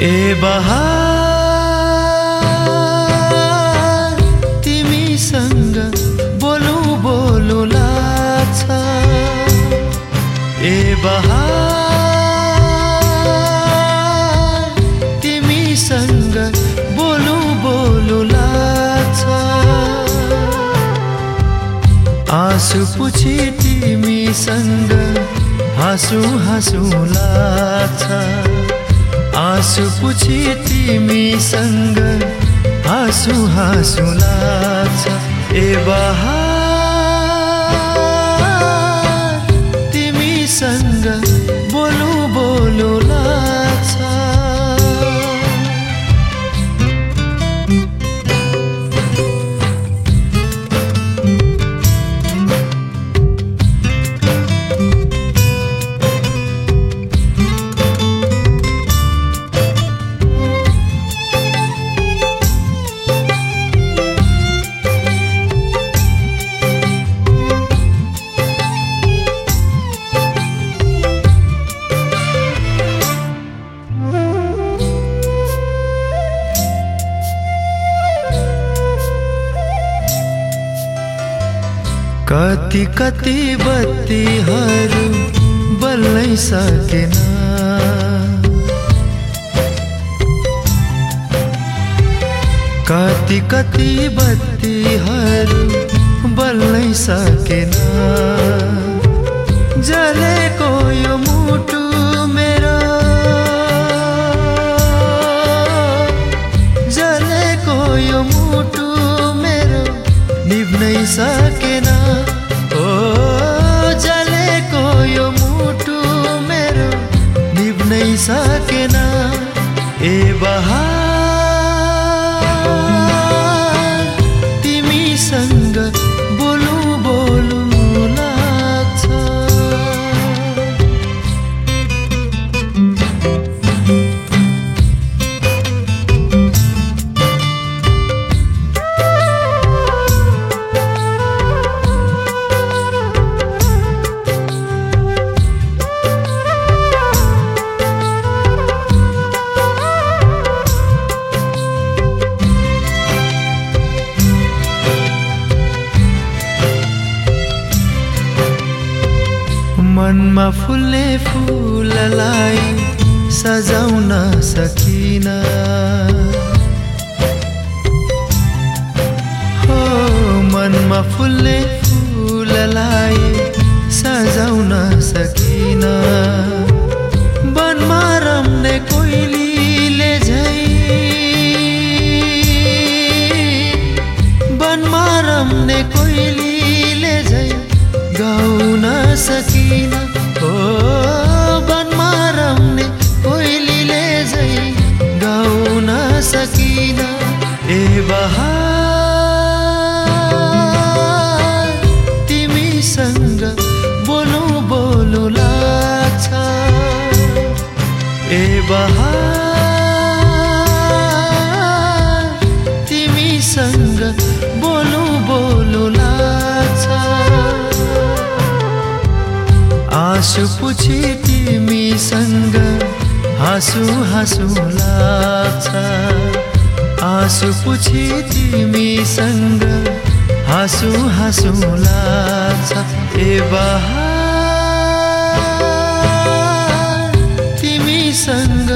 ए बहार तिमीसँग बोलु बोलु लाग्छ ए बहार तिमीसँग बोलु बोलु लाग्छ आँसु पुछि तिमीसँग हाँसु हाँसु लाग्छ आँसु पुछि तिमीसँग हाँसु हाँसु लाग्छ ए बहार कति कति बत्तीहरू बल्नै सकेन। कति कति बत्तीहरू बल्नै सकेन। जलेको यो मुटु मेरो। जलेको यो मुटु मेरो निभ्नै सकेन। ए मनमा फुल्ने फुललाई सजाउन सकिन। हो मनमा फुल्ने फुललाई सजाउन सकिन। वनमा रम्ने कोइलीले झै वनमा रम्ने कोइलीले झै गाउन सकिन। हो वनमा रम्ने कोइलीले झै गाउन सकिन। ए बहार तिमीसँग बोलु बोलु लाग्छ। ए बहार। आँसु पुछि तिमीसँग हाँसु हाँसु लाग्छ। आँसु पुछि तिमीसँग हाँसु हाँसु लाग्छ। ए बहार तिमीसँग